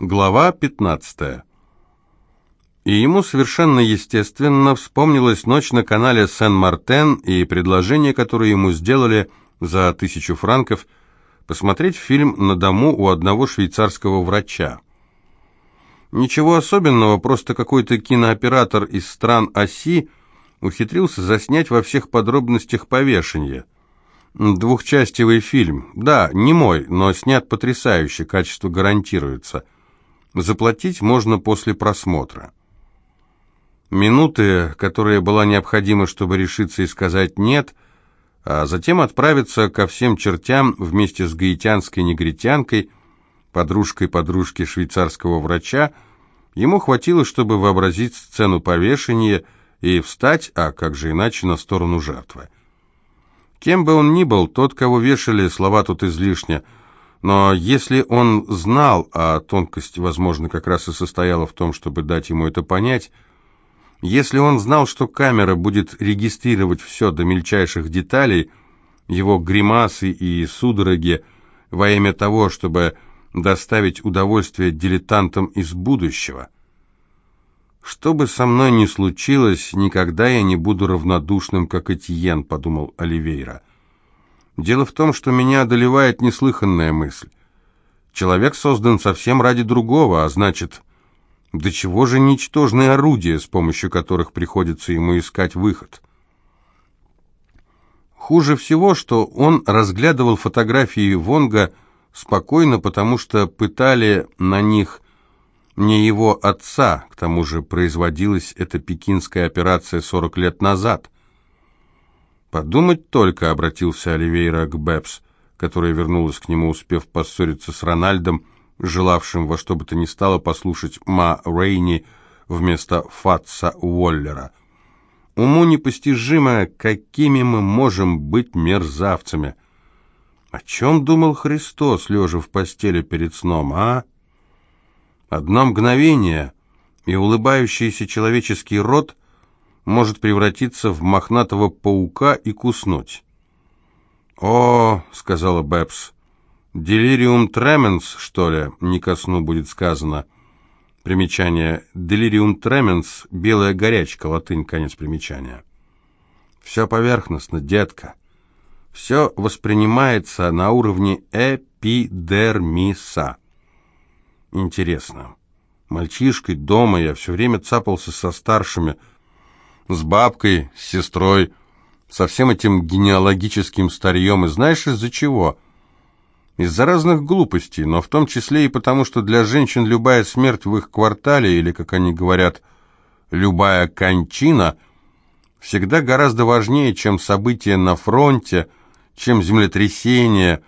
Глава 15. И ему совершенно естественно вспомнилась ночь на канале Сен-Мартен и предложение, которое ему сделали за тысячу франков посмотреть фильм на дому у одного швейцарского врача. Ничего особенного, просто какой-то кинооператор из стран оси ухитрился заснять во всех подробностях повешение. Двухчастевый фильм. Да, не мой, но снят потрясающе, качество гарантируется – Заплатить можно после просмотра. Минуты, которые была необходима, чтобы решиться и сказать «нет», а затем отправиться ко всем чертям вместе с гаитянской негритянкой, подружкой подружки швейцарского врача, ему хватило, чтобы вообразить сцену повешения и встать, а как же иначе, на сторону жертвы. Кем бы он ни был, тот, кого вешали, слова тут излишне – но если он знал, а тонкость, возможно, как раз и состояла в том, чтобы дать ему это понять, если он знал, что камера будет регистрировать все до мельчайших деталей, его гримасы и судороги во имя того, чтобы доставить удовольствие дилетантам из будущего. «Что бы со мной ни случилось, никогда я не буду равнодушным, как Этьен», — подумал Оливейра. Дело в том, что меня одолевает неслыханная мысль. Человек создан совсем ради другого, а значит, до чего же ничтожные орудия, с помощью которых приходится ему искать выход? Хуже всего, что он разглядывал фотографии Вонга спокойно, потому что пытали на них не его отца, к тому же производилась эта пекинская операция 40 лет назад – «Подумать только», — обратился Оливейра к Бэбс, которая вернулась к нему, успев поссориться с Рональдом, желавшим во что бы то ни стало послушать Ма Рейни вместо Фатса Уоллера. «Уму непостижимо, какими мы можем быть мерзавцами». О чем думал Христос, лежа в постели перед сном, а? Одно мгновение, и улыбающийся человеческий рот может превратиться в мохнатого паука и куснуть. «О», — сказала Бэбс, — «делириум тременс, что ли?» — не ко сну будет сказано. Примечание. «Делириум тременс» — белая горячка, латынь, конец примечания. «Все поверхностно, детка. Все воспринимается на уровне эпидермиса». Интересно. Мальчишкой дома я все время цапался со старшими, — с бабкой, с сестрой, со всем этим генеалогическим старьем. И знаешь, из-за чего? Из-за разных глупостей, но в том числе и потому, что для женщин любая смерть в их квартале, или, как они говорят, любая кончина, всегда гораздо важнее, чем события на фронте, чем землетрясение,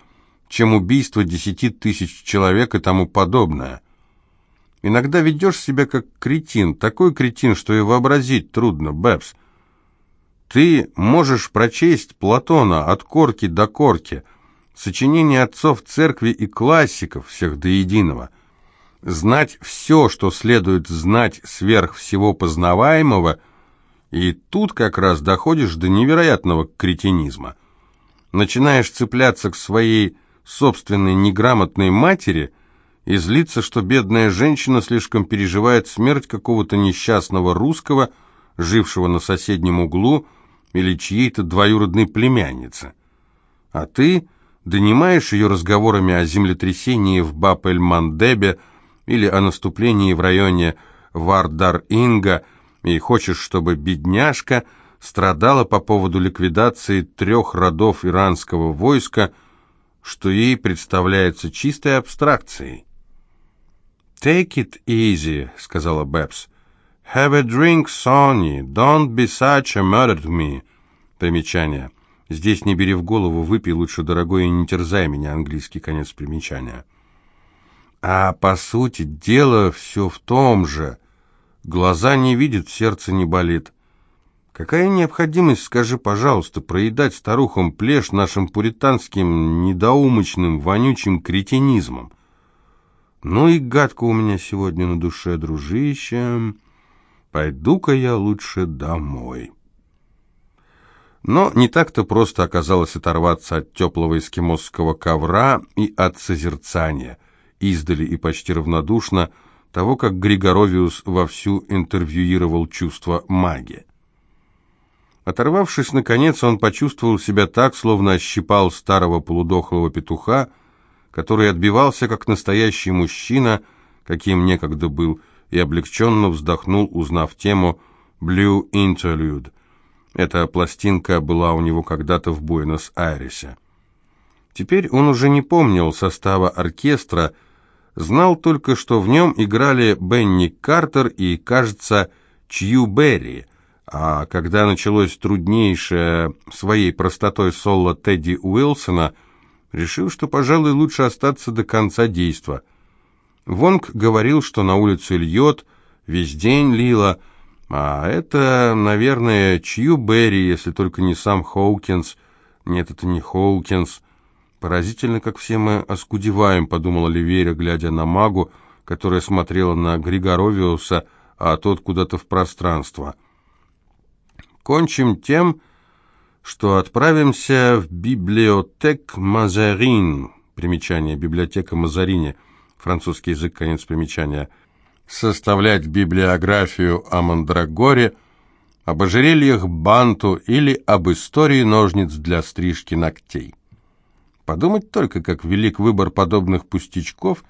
чем убийство десяти тысяч человек и тому подобное. Иногда ведешь себя как кретин, такой кретин, что и вообразить трудно, Бэбс. Ты можешь прочесть Платона от корки до корки, сочинения отцов церкви и классиков, всех до единого, знать все, что следует знать сверх всего познаваемого, и тут как раз доходишь до невероятного кретинизма. Начинаешь цепляться к своей собственной неграмотной матери – и злится, что бедная женщина слишком переживает смерть какого-то несчастного русского, жившего на соседнем углу, или чьей-то двоюродной племянницы. А ты донимаешь ее разговорами о землетрясении в Бап-эль-Мандебе или о наступлении в районе Вардар-Инга и хочешь, чтобы бедняжка страдала по поводу ликвидации трех родов иранского войска, что ей представляется чистой абстракцией. «Take it easy», — сказала Бэбс. «Have a drink, Sonny. Don't be such a murder to me». Примечание. Здесь не бери в голову, выпей лучше, дорогой, и не терзай меня, английский конец примечания. А по сути, дело все в том же. Глаза не видят, сердце не болит. Какая необходимость, скажи, пожалуйста, проедать старухам плешь нашим пуританским, недоумочным, вонючим кретинизмом? Ну и гадко у меня сегодня на душе, дружище. Пойду-ка я лучше домой. Но не так-то просто оказалось оторваться от теплого эскимосского ковра и от созерцания. издали и почти равнодушно, того, как Григоровиус вовсю интервьюировал чувство маги. Оторвавшись, наконец, он почувствовал себя так, словно ощипал старого полудохлого петуха, который отбивался, как настоящий мужчина, каким некогда был, и облегченно вздохнул, узнав тему «Blue Interlude». Эта пластинка была у него когда-то в Буэнос-Айресе. Теперь он уже не помнил состава оркестра, знал только, что в нем играли Бенни Картер и, кажется, Чью Берри, а когда началось труднейшее своей простотой соло Тедди Уилсона, решил, что, пожалуй, лучше остаться до конца действа. Вонг говорил, что на улице льет, весь день лило, а это, наверное, Чью Берри, если только не сам Хоукинс. Нет, это не Хоукинс. Поразительно, как все мы оскудеваем, подумала Ливеря, глядя на магу, которая смотрела на Григоровиуса, а тот куда-то в пространство. Кончим тем, что отправимся в библиотек Мазарин. Примечание. Библиотека Мазарини. Французский язык, конец примечания. Составлять библиографию о Мандрагоре, об ожерельях Банту или об истории ножниц для стрижки ногтей. Подумать только, как велик выбор подобных пустячков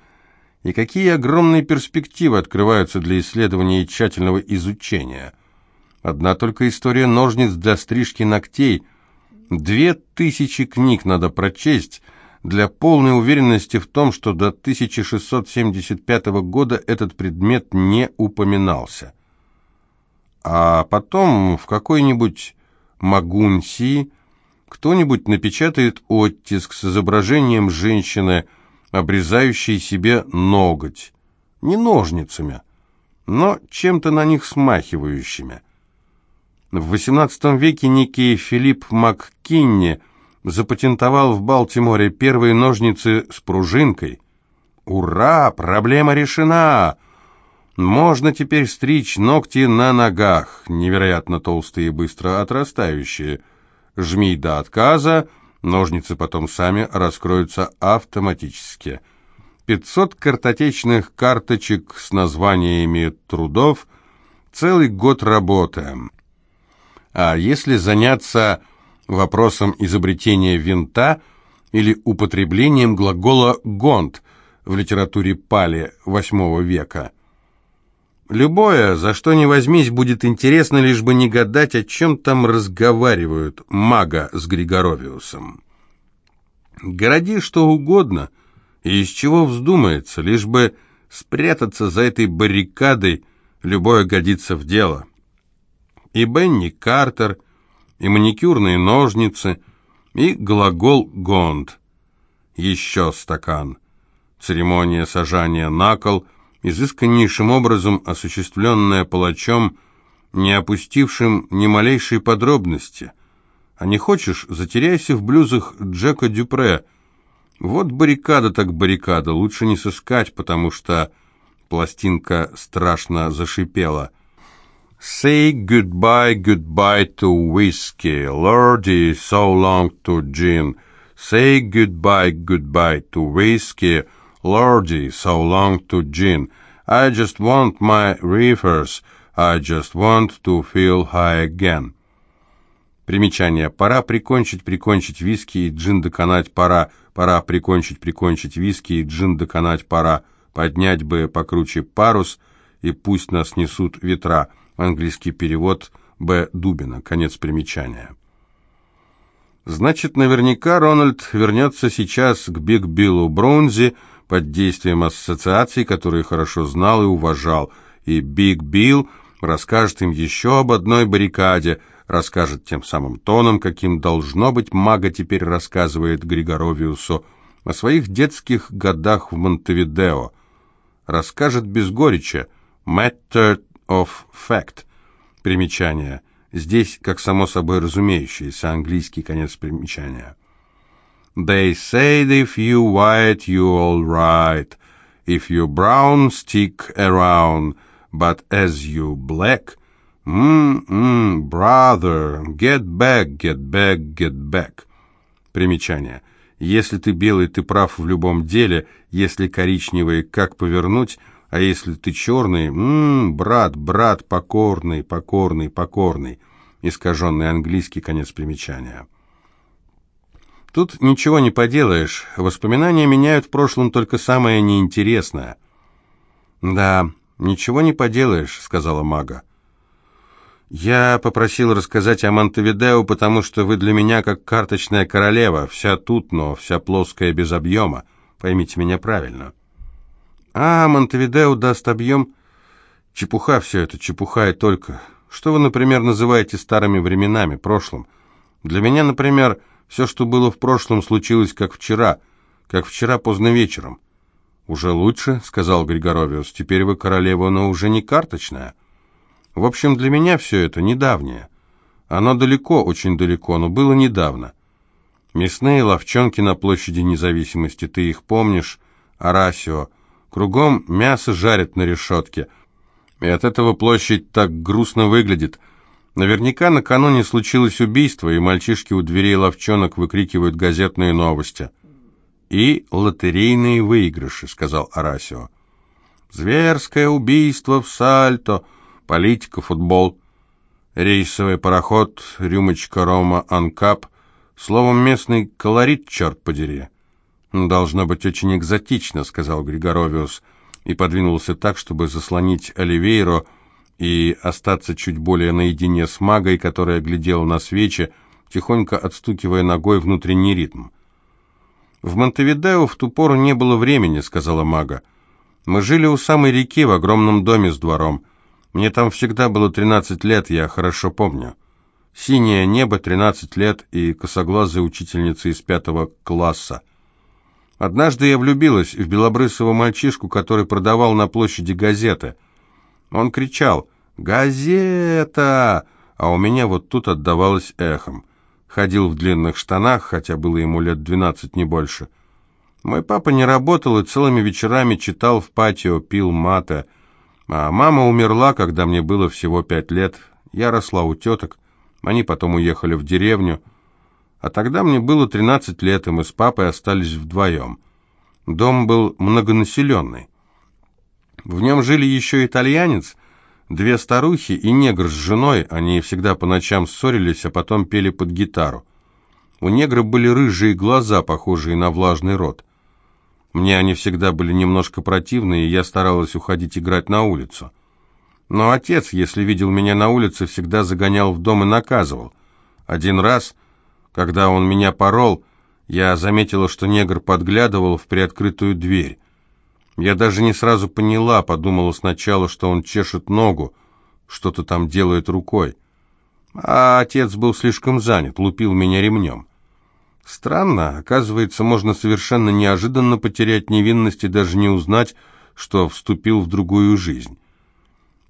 и какие огромные перспективы открываются для исследования и тщательного изучения – Одна только история ножниц для стрижки ногтей. Две тысячи книг надо прочесть для полной уверенности в том, что до 1675 года этот предмет не упоминался. А потом в какой-нибудь Магунси кто-нибудь напечатает оттиск с изображением женщины, обрезающей себе ноготь. Не ножницами, но чем-то на них смахивающими – в XVIII веке некий Филипп МакКинни запатентовал в Балтиморе первые ножницы с пружинкой. Ура! Проблема решена! Можно теперь стричь ногти на ногах, невероятно толстые и быстро отрастающие. Жми до отказа, ножницы потом сами раскроются автоматически. 500 картотечных карточек с названиями трудов, целый год работаем. А если заняться вопросом изобретения винта или употреблением глагола «гонт» в литературе Пали VIII века? Любое, за что ни возьмись, будет интересно, лишь бы не гадать, о чем там разговаривают мага с Григоровиусом. Городи что угодно, и из чего вздумается, лишь бы спрятаться за этой баррикадой, любое годится в дело и Бенни Картер, и маникюрные ножницы, и глагол «гонд». Еще стакан. Церемония сажания на кол, изысканнейшим образом осуществленная палачом, не опустившим ни малейшей подробности. А не хочешь, затеряйся в блюзах Джека Дюпре. Вот баррикада так баррикада, лучше не сыскать, потому что пластинка страшно зашипела — Say goodbye, goodbye to whiskey, Lordy, so long to gin. Say goodbye, goodbye to whiskey, Lordy, so long to gin. I just want my reefers, I just want to feel high again. Примечание. Пора прикончить, прикончить виски и джин доконать пора. Пора прикончить, прикончить виски и джин доконать пора. Поднять бы покруче парус, и пусть нас несут ветра. Английский перевод Б. Дубина. Конец примечания. Значит, наверняка Рональд вернется сейчас к Биг Биллу Бронзи под действием ассоциаций, которые хорошо знал и уважал, и Биг Билл расскажет им еще об одной баррикаде, расскажет тем самым тоном, каким должно быть Мага теперь рассказывает Григоровиусу о своих детских годах в Монтевидео. Расскажет без горечи. Matter of fact. Примечание. Здесь, как само собой разумеющееся, английский конец примечания. They say that if you white, you all right. If you brown, stick around. But as you black, mm-mm, brother, get back, get back, get back. Примечание. Если ты белый, ты прав в любом деле, если коричневый, как повернуть, а если ты черный, м брат, брат, покорный, покорный, покорный, искаженный английский конец примечания. Тут ничего не поделаешь, воспоминания меняют в прошлом только самое неинтересное. «Да, ничего не поделаешь», — сказала мага. «Я попросил рассказать о Монтевидео, потому что вы для меня как карточная королева, вся тут, но вся плоская без объема. Поймите меня правильно». «А, Монтевидео даст объем?» «Чепуха все это, чепуха и только. Что вы, например, называете старыми временами, прошлым? Для меня, например, все, что было в прошлом, случилось как вчера, как вчера поздно вечером». «Уже лучше», — сказал Григоровиус, — «теперь вы королева, но уже не карточная». В общем, для меня все это недавнее. Оно далеко, очень далеко, но было недавно. Мясные ловчонки на площади независимости, ты их помнишь, Арасио. Кругом мясо жарят на решетке. И от этого площадь так грустно выглядит. Наверняка накануне случилось убийство, и мальчишки у дверей ловчонок выкрикивают газетные новости. «И лотерейные выигрыши», — сказал Арасио. «Зверское убийство в Сальто», политика, футбол, рейсовый пароход, рюмочка рома анкап, словом, местный колорит, черт подери. «Должно быть очень экзотично», — сказал Григоровиус, и подвинулся так, чтобы заслонить Оливейро и остаться чуть более наедине с магой, которая глядела на свечи, тихонько отстукивая ногой внутренний ритм. «В Монтевидео в ту пору не было времени», — сказала мага. «Мы жили у самой реки в огромном доме с двором. Мне там всегда было 13 лет, я хорошо помню. Синее небо, 13 лет и косоглазая учительница из пятого класса. Однажды я влюбилась в белобрысого мальчишку, который продавал на площади газеты. Он кричал «Газета!», а у меня вот тут отдавалось эхом. Ходил в длинных штанах, хотя было ему лет 12, не больше. Мой папа не работал и целыми вечерами читал в патио, пил мате – а мама умерла, когда мне было всего пять лет. Я росла у теток. Они потом уехали в деревню. А тогда мне было 13 лет, и мы с папой остались вдвоем. Дом был многонаселенный. В нем жили еще итальянец, две старухи и негр с женой. Они всегда по ночам ссорились, а потом пели под гитару. У негра были рыжие глаза, похожие на влажный рот. Мне они всегда были немножко противны, и я старалась уходить играть на улицу. Но отец, если видел меня на улице, всегда загонял в дом и наказывал. Один раз, когда он меня порол, я заметила, что негр подглядывал в приоткрытую дверь. Я даже не сразу поняла, подумала сначала, что он чешет ногу, что-то там делает рукой. А отец был слишком занят, лупил меня ремнем. Странно, оказывается, можно совершенно неожиданно потерять невинность и даже не узнать, что вступил в другую жизнь.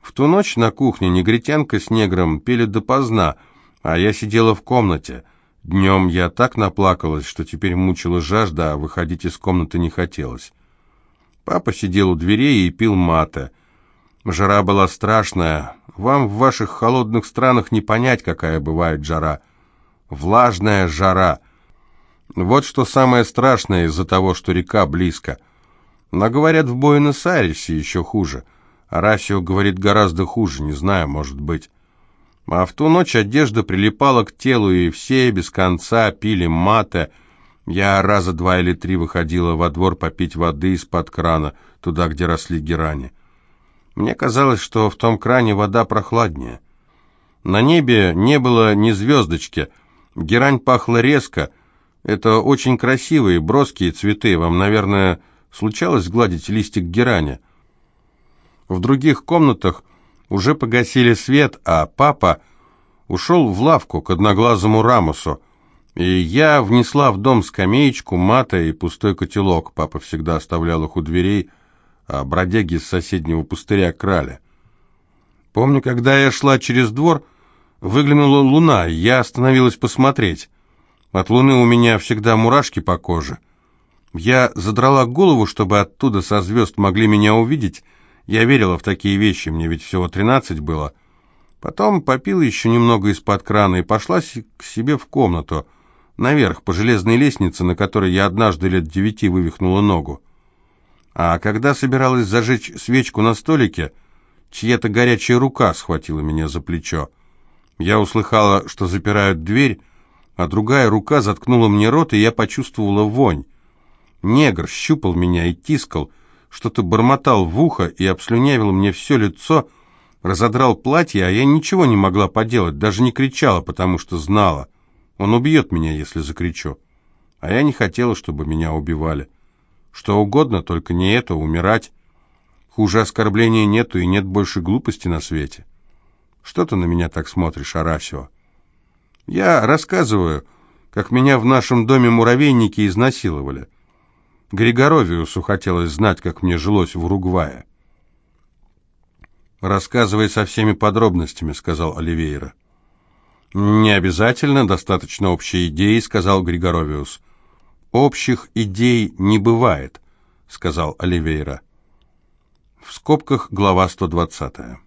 В ту ночь на кухне негритянка с негром пели допоздна, а я сидела в комнате. Днем я так наплакалась, что теперь мучила жажда, а выходить из комнаты не хотелось. Папа сидел у дверей и пил мате. Жара была страшная. Вам в ваших холодных странах не понять, какая бывает жара. Влажная жара — вот что самое страшное из-за того, что река близко. Но говорят, в Буэнос-Айресе еще хуже. Арасио говорит гораздо хуже, не знаю, может быть. А в ту ночь одежда прилипала к телу, и все без конца пили мате. Я раза два или три выходила во двор попить воды из-под крана, туда, где росли герани. Мне казалось, что в том кране вода прохладнее. На небе не было ни звездочки, герань пахла резко — это очень красивые, броские цветы. Вам, наверное, случалось гладить листик герани? В других комнатах уже погасили свет, а папа ушел в лавку к одноглазому Рамусу. И я внесла в дом скамеечку, мата и пустой котелок. Папа всегда оставлял их у дверей, а бродяги с соседнего пустыря крали. Помню, когда я шла через двор, выглянула луна, я остановилась посмотреть. От луны у меня всегда мурашки по коже. Я задрала голову, чтобы оттуда со звезд могли меня увидеть. Я верила в такие вещи, мне ведь всего тринадцать было. Потом попила еще немного из-под крана и пошла к себе в комнату. наверх по железной лестнице, на которой я однажды лет девяти вывихнула ногу. А когда собиралась зажечь свечку на столике, чья-то горячая рука схватила меня за плечо. Я услыхала, что запирают дверь, а другая рука заткнула мне рот, и я почувствовала вонь. Негр щупал меня и тискал, что-то бормотал в ухо и обслюнявил мне все лицо, разодрал платье, а я ничего не могла поделать, даже не кричала, потому что знала. Он убьет меня, если закричу. А я не хотела, чтобы меня убивали. Что угодно, только не это, умирать. Хуже оскорбления нету и нет больше глупости на свете. Что ты на меня так смотришь, Арасио? Я рассказываю, как меня в нашем доме муравейники изнасиловали. Григоровиусу хотелось знать, как мне жилось в Уругвае. «Рассказывай со всеми подробностями», — сказал Оливейра. «Не обязательно, достаточно общей идеи», — сказал Григоровиус. «Общих идей не бывает», — сказал Оливейра. В скобках глава 120.